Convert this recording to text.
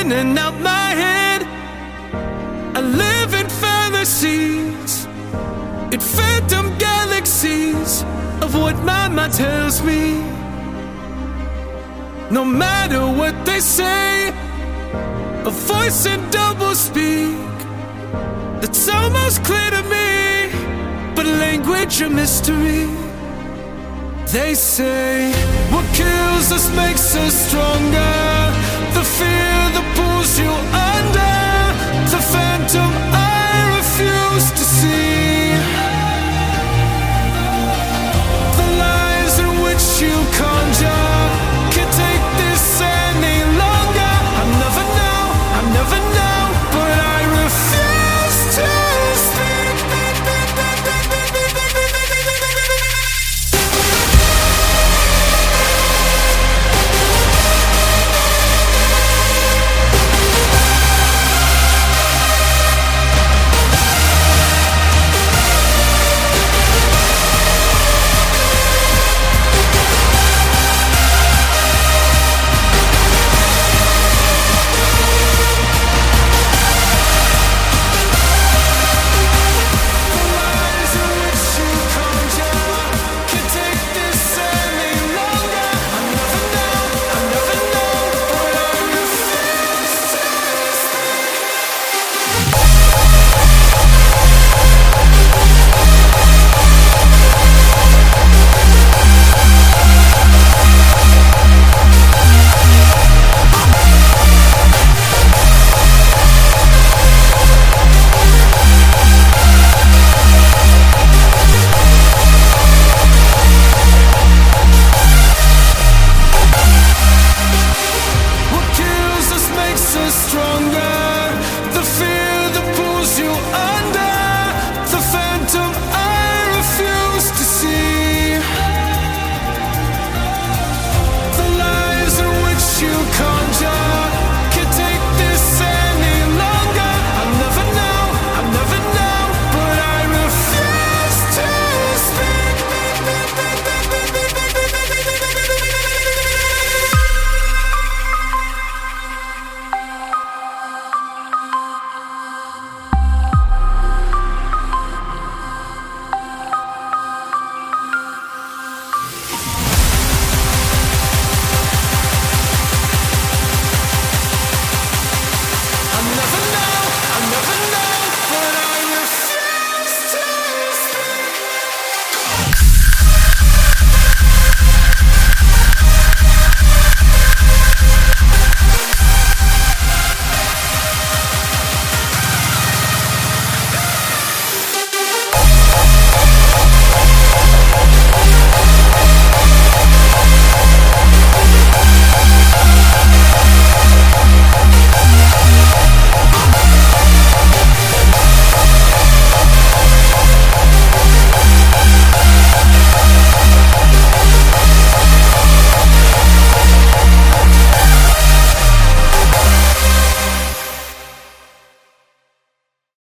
in and out my head. I live in fantasies, in phantom galaxies of what my mind tells me. No matter what they say, a voice in double speak that's almost clear to me, but language a mystery. They say what can